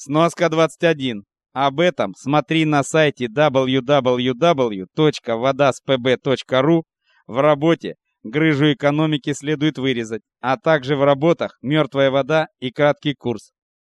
Сноска 21. Об этом смотри на сайте www.vodaspb.ru в работе «Грыжу экономики следует вырезать», а также в работах «Мертвая вода» и краткий курс.